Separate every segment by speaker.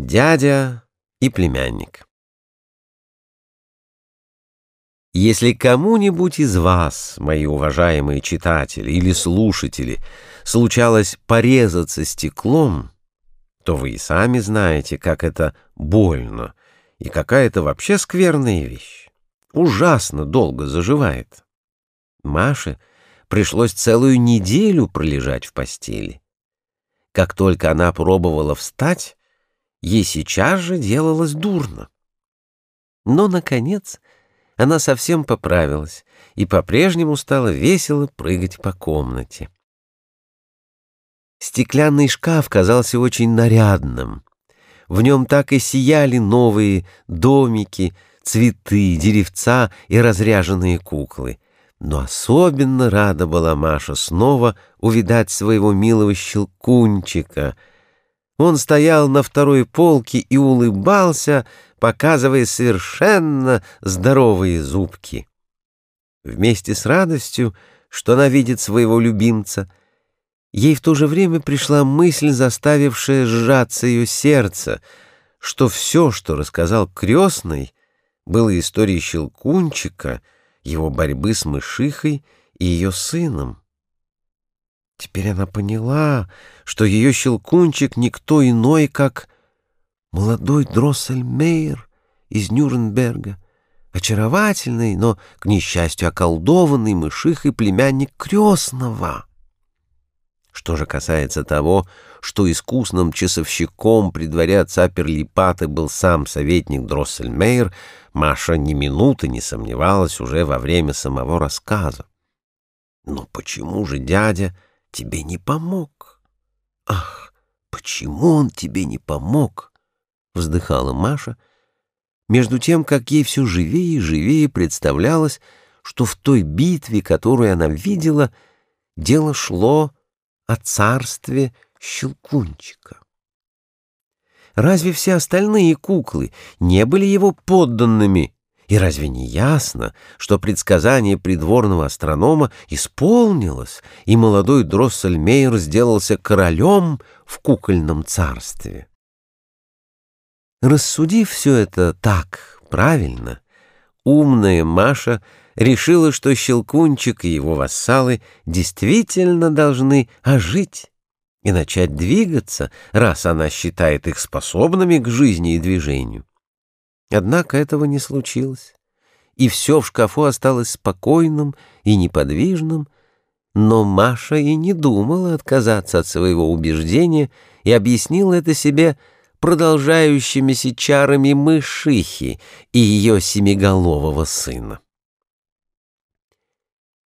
Speaker 1: Дядя и племянник. Если кому-нибудь из вас, мои уважаемые читатели или слушатели, случалось порезаться стеклом, то вы и сами знаете, как это больно и какая это вообще скверная вещь. Ужасно долго заживает. Маше пришлось целую неделю пролежать в постели. Как только она пробовала встать, ей сейчас же делалось дурно. Но, наконец, она совсем поправилась и по-прежнему стала весело прыгать по комнате. Стеклянный шкаф казался очень нарядным. В нем так и сияли новые домики, цветы, деревца и разряженные куклы. Но особенно рада была Маша снова увидать своего милого щелкунчика — он стоял на второй полке и улыбался, показывая совершенно здоровые зубки. Вместе с радостью, что она видит своего любимца, ей в то же время пришла мысль, заставившая сжаться ее сердце, что все, что рассказал крестный, было историей Щелкунчика, его борьбы с мышихой и ее сыном. Теперь она поняла, что ее щелкунчик никто иной, как молодой Дроссельмейер из Нюрнберга, очаровательный, но, к несчастью, околдованный мышихой племянник крестного. Что же касается того, что искусным часовщиком при дворе отца Перлипаты был сам советник Дроссельмейер, Маша ни минуты не сомневалась уже во время самого рассказа. Но почему же дядя тебе не помог. Ах, почему он тебе не помог? Вздыхала Маша, между тем, как ей все живее и живее представлялось, что в той битве, которую она видела, дело шло о царстве Щелкунчика. Разве все остальные куклы не были его подданными и разве не ясно, что предсказание придворного астронома исполнилось, и молодой Дроссельмейер сделался королем в кукольном царстве? Рассудив все это так правильно, умная Маша решила, что Щелкунчик и его вассалы действительно должны ожить и начать двигаться, раз она считает их способными к жизни и движению. Однако этого не случилось, и все в шкафу осталось спокойным и неподвижным, но Маша и не думала отказаться от своего убеждения и объяснила это себе продолжающимися чарами мышихи и ее семиголового сына.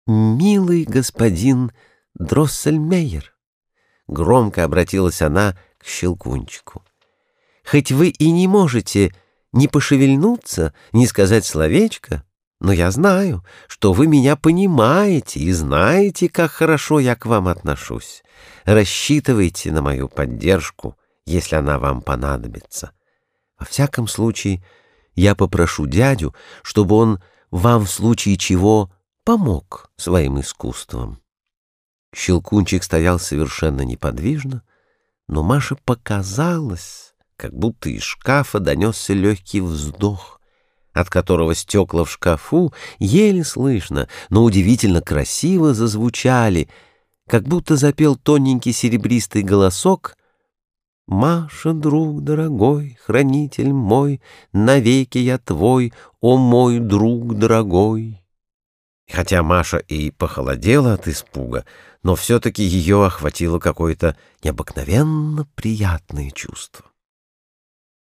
Speaker 1: «Милый господин Дроссельмейер», — громко обратилась она к Щелкунчику, — «хоть вы и не можете не пошевельнуться, не сказать словечко, но я знаю, что вы меня понимаете и знаете, как хорошо я к вам отношусь. Рассчитывайте на мою поддержку, если она вам понадобится. Во всяком случае, я попрошу дядю, чтобы он вам в случае чего помог своим искусством. Щелкунчик стоял совершенно неподвижно, но Маше показалось, как будто из шкафа донесся легкий вздох, от которого стекла в шкафу еле слышно, но удивительно красиво зазвучали, как будто запел тоненький серебристый голосок «Маша, друг дорогой, хранитель мой, навеки я твой, о мой друг дорогой». Хотя Маша и похолодела от испуга, но все-таки ее охватило какое-то необыкновенно приятное чувство.